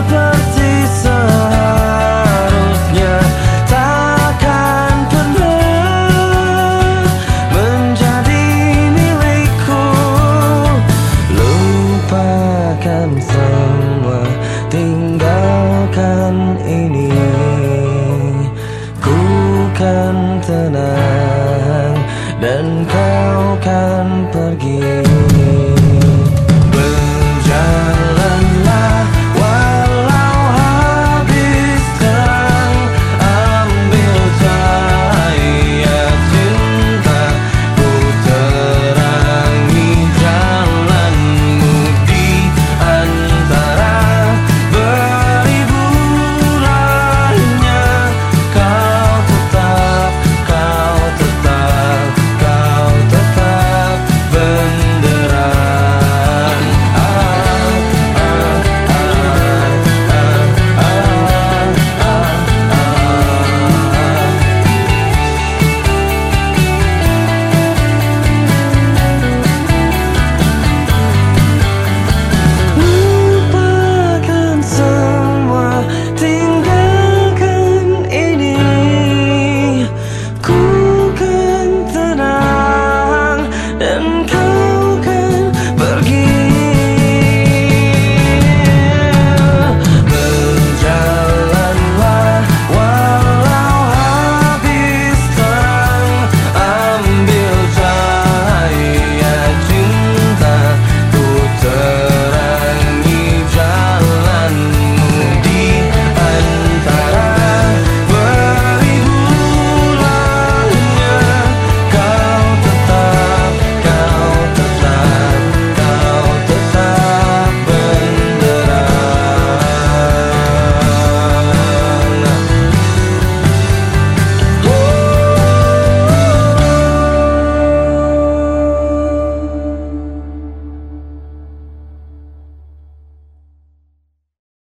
seperti seharusnya Takkan pernah menjadi milikku. Lupakan semua tinggal